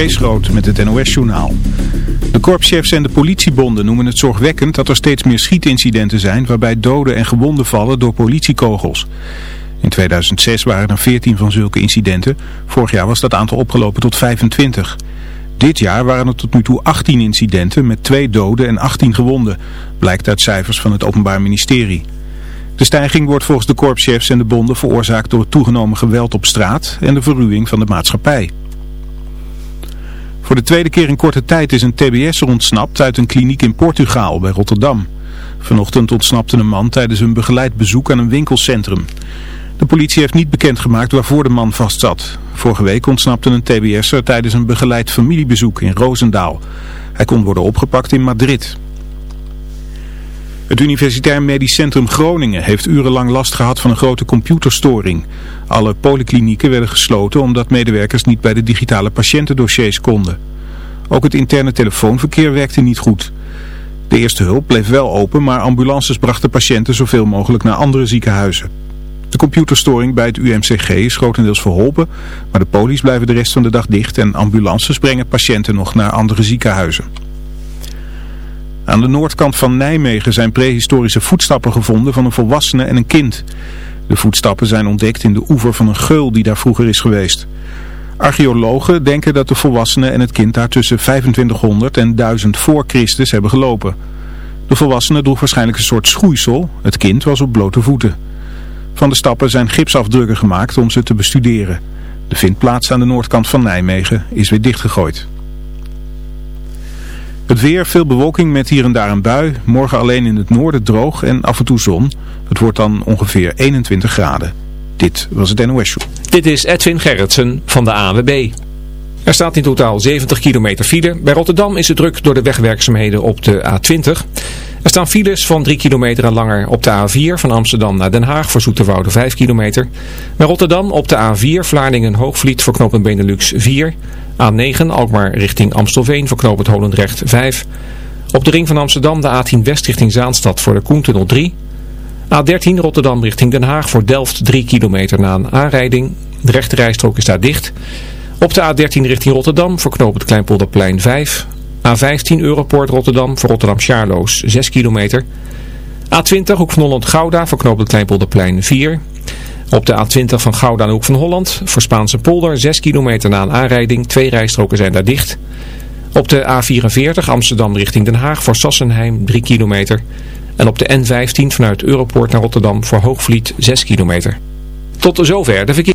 Kees met het NOS-journaal. De korpschefs en de politiebonden noemen het zorgwekkend dat er steeds meer schietincidenten zijn waarbij doden en gewonden vallen door politiekogels. In 2006 waren er 14 van zulke incidenten. Vorig jaar was dat aantal opgelopen tot 25. Dit jaar waren er tot nu toe 18 incidenten met twee doden en 18 gewonden. Blijkt uit cijfers van het Openbaar Ministerie. De stijging wordt volgens de korpschefs en de bonden veroorzaakt door het toegenomen geweld op straat en de verruwing van de maatschappij. Voor de tweede keer in korte tijd is een TBS'er ontsnapt uit een kliniek in Portugal bij Rotterdam. Vanochtend ontsnapte een man tijdens een begeleid bezoek aan een winkelcentrum. De politie heeft niet bekendgemaakt waarvoor de man vastzat. Vorige week ontsnapte een TBS'er tijdens een begeleid familiebezoek in Roosendaal. Hij kon worden opgepakt in Madrid. Het Universitair Medisch Centrum Groningen heeft urenlang last gehad van een grote computerstoring. Alle polyklinieken werden gesloten omdat medewerkers niet bij de digitale patiëntendossiers konden. Ook het interne telefoonverkeer werkte niet goed. De eerste hulp bleef wel open, maar ambulances brachten patiënten zoveel mogelijk naar andere ziekenhuizen. De computerstoring bij het UMCG is grotendeels verholpen, maar de polies blijven de rest van de dag dicht en ambulances brengen patiënten nog naar andere ziekenhuizen. Aan de noordkant van Nijmegen zijn prehistorische voetstappen gevonden van een volwassene en een kind. De voetstappen zijn ontdekt in de oever van een geul die daar vroeger is geweest. Archeologen denken dat de volwassene en het kind daar tussen 2500 en 1000 voor Christus hebben gelopen. De volwassene droeg waarschijnlijk een soort schoeisel, het kind was op blote voeten. Van de stappen zijn gipsafdrukken gemaakt om ze te bestuderen. De vindplaats aan de noordkant van Nijmegen is weer dichtgegooid. Het weer, veel bewolking met hier en daar een bui. Morgen alleen in het noorden droog en af en toe zon. Het wordt dan ongeveer 21 graden. Dit was het NOS Show. Dit is Edwin Gerritsen van de AWB. Er staat in totaal 70 kilometer file. Bij Rotterdam is het druk door de wegwerkzaamheden op de A20. Er staan files van 3 kilometer en langer op de A4 van Amsterdam naar Den Haag voor Zoeterwoude 5 kilometer. Bij Rotterdam op de A4 Vlaardingen-Hoogvliet voor knooppunt Benelux 4. A9 Alkmaar richting Amstelveen voor knooppunt Holendrecht 5. Op de ring van Amsterdam de A10 West richting Zaanstad voor de Koentunnel 3. A13 Rotterdam richting Den Haag voor Delft 3 kilometer na een aanrijding. De rechterrijstrook is daar dicht. Op de A13 richting Rotterdam voor knooppunt Kleinpolderplein 5. A15 Europoort Rotterdam voor Rotterdam-Charloes 6 kilometer. A20 Hoek van Holland-Gouda voor knooppunt Kleinpolderplein 4. Op de A20 van Gouda en Hoek van Holland voor Spaanse polder 6 kilometer na een aanrijding. Twee rijstroken zijn daar dicht. Op de A44 Amsterdam richting Den Haag voor Sassenheim 3 kilometer. En op de N15 vanuit Europoort naar Rotterdam voor Hoogvliet 6 kilometer. Tot zover de verkeer.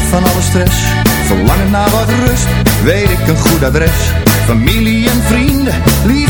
van alle stress. Verlangen naar wat rust, weet ik een goed adres. Familie en vrienden, liefde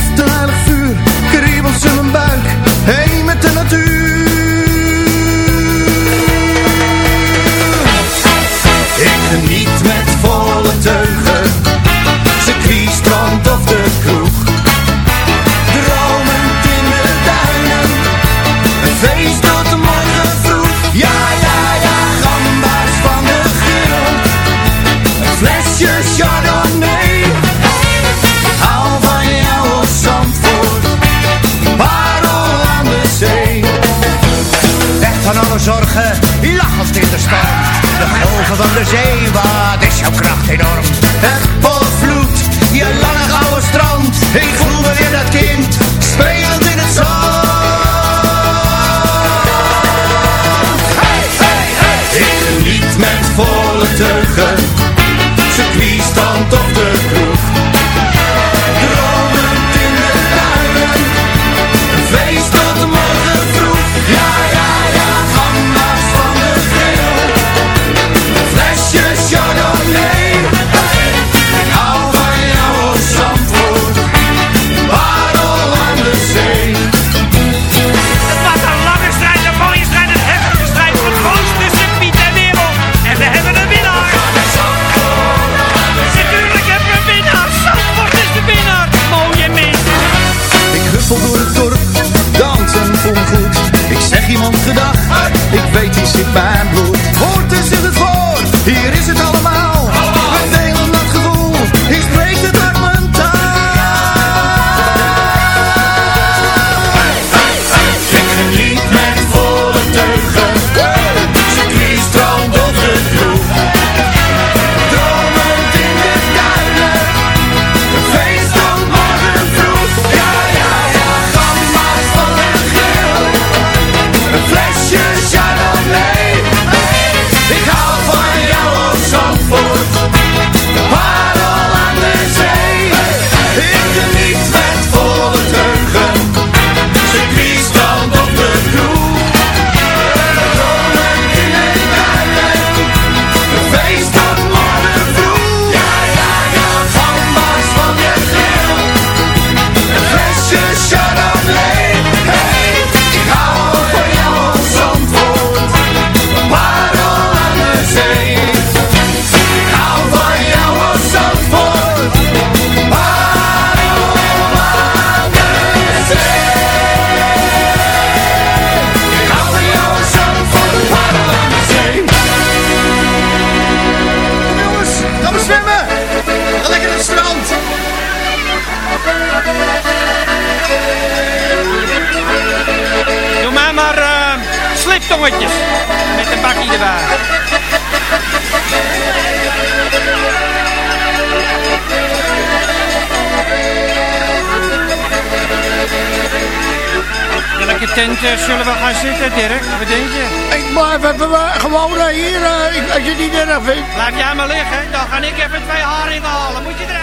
zullen we gaan zitten, Dirk? Wat denk je? Ik blijf even eh, gewoon eh, hier, eh, als je het niet erg vindt. Laat jij maar liggen, dan ga ik even twee haringen halen. Moet je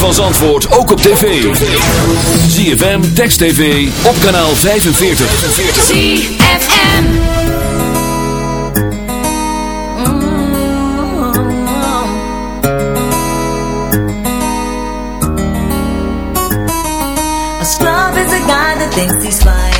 van Zandvoort ook op tv. ZFM, Text TV, op kanaal 45. ZFM A scrub is a guy that thinks he's fine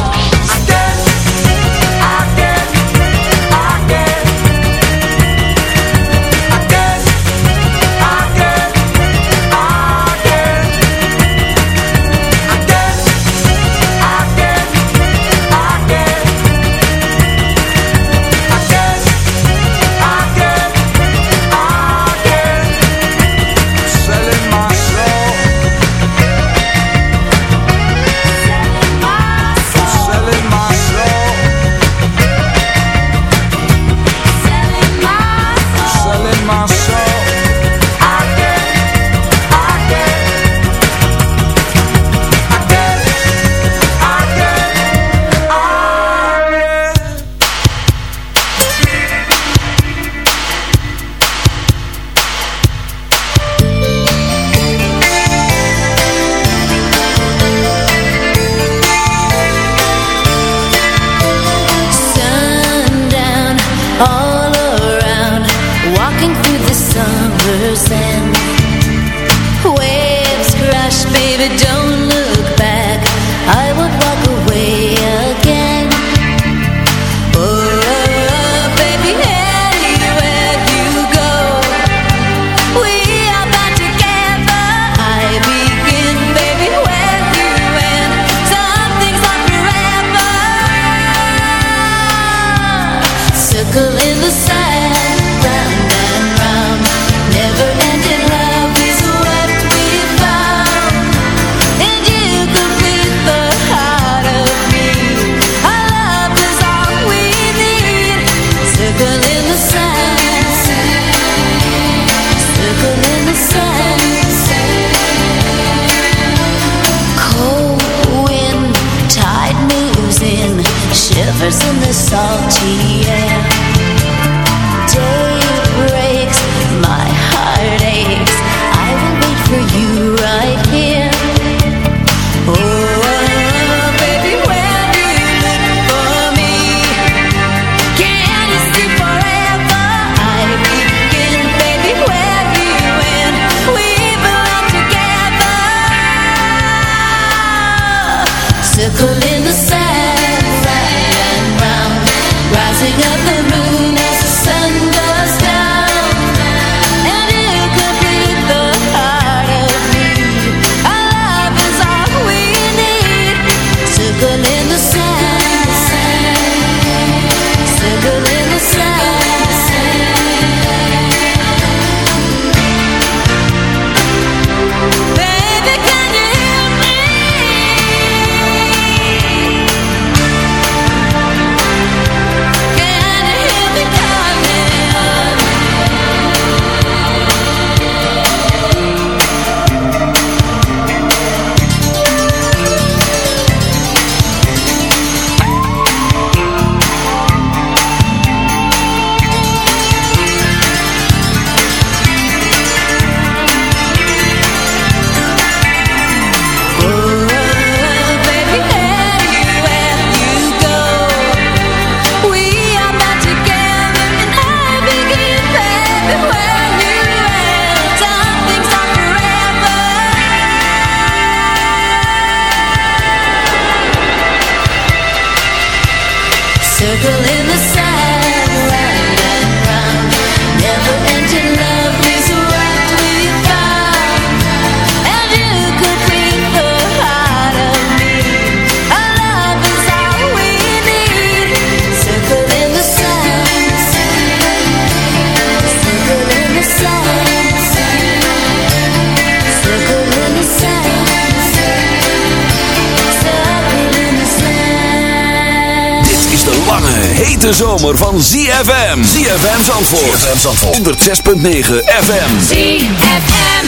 hete zomer van ZFM. ZFM Zandvoort. ZFM Zandvoort. 106.9 FM. ZFM.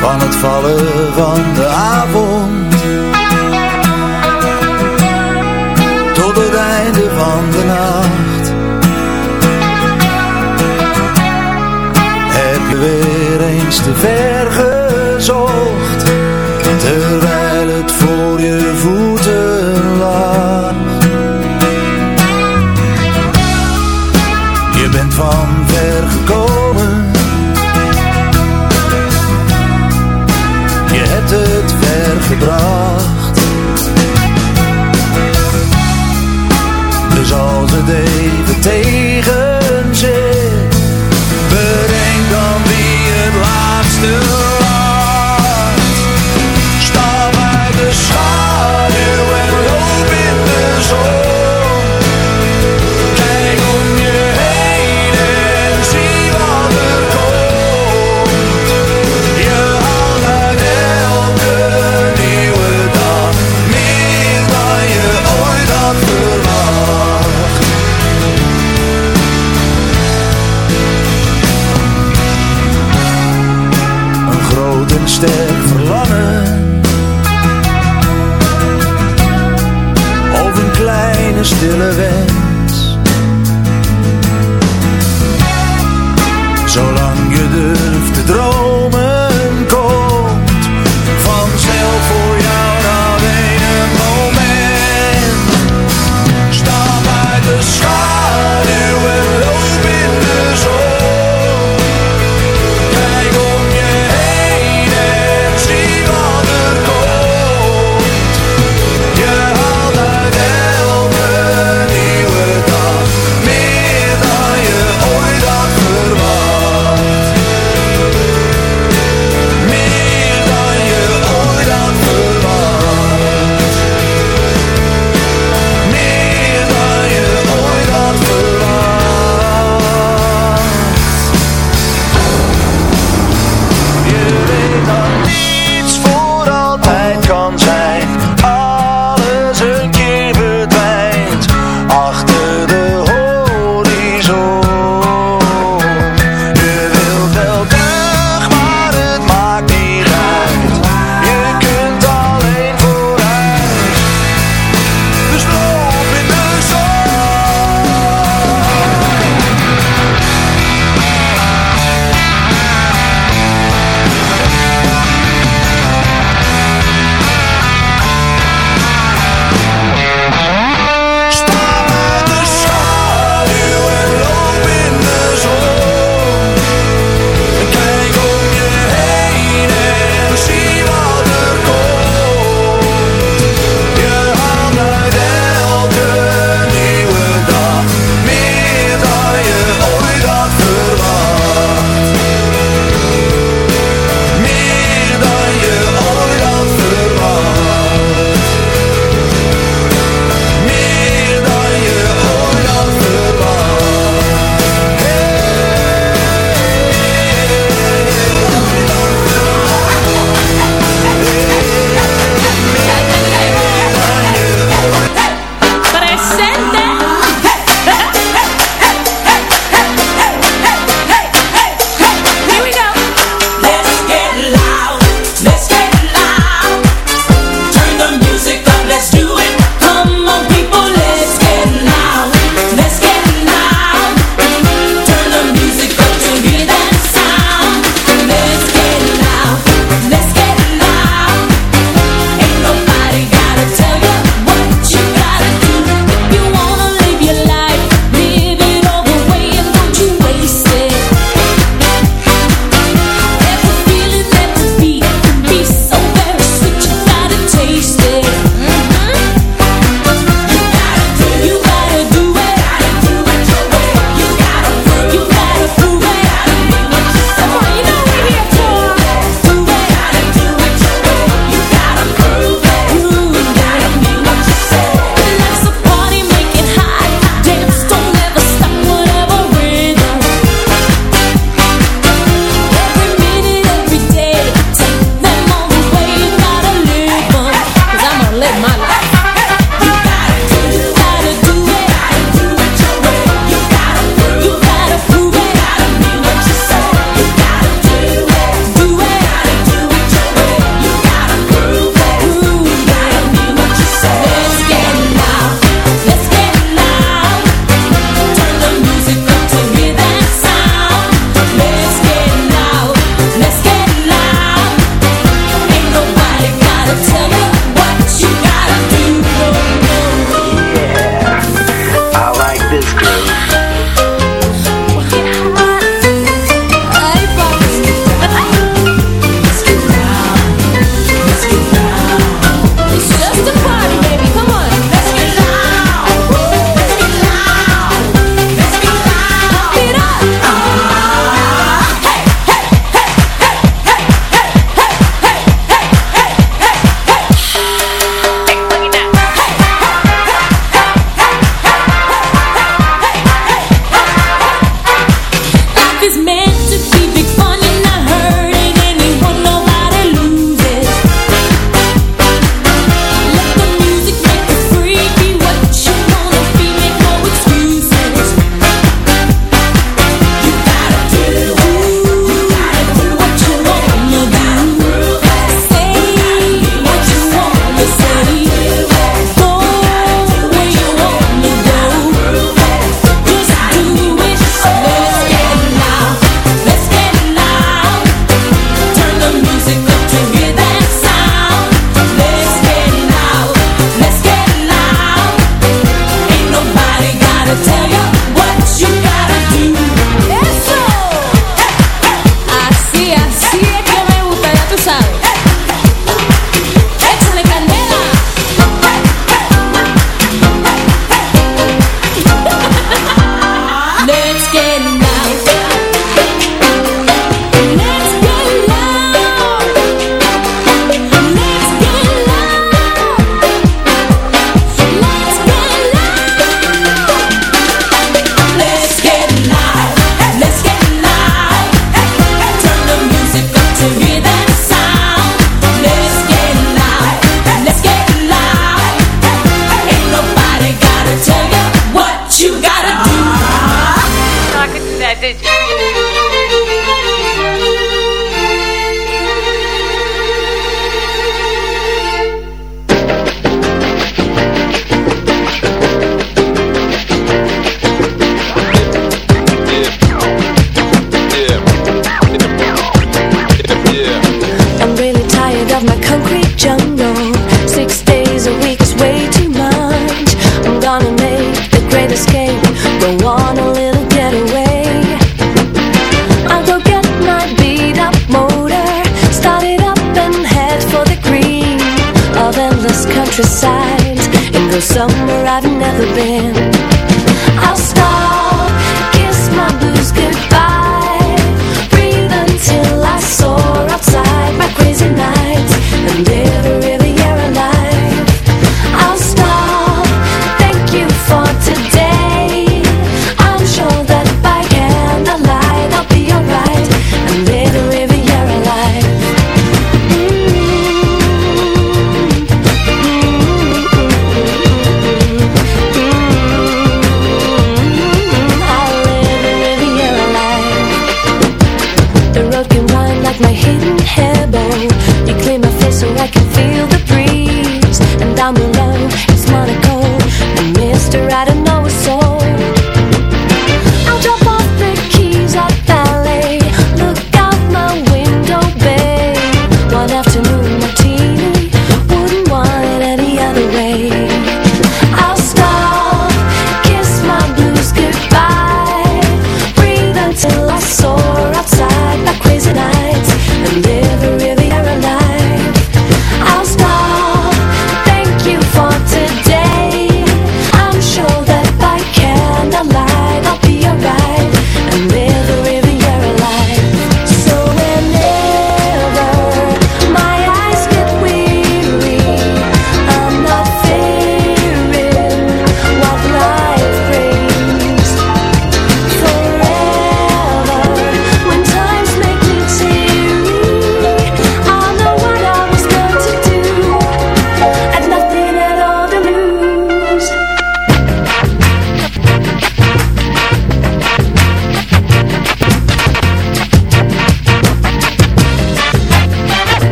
Van het vallen van de avond. Tot het einde van de nacht. Heb je weer eens te ver gezocht. Terwijl gedrag. stille weg.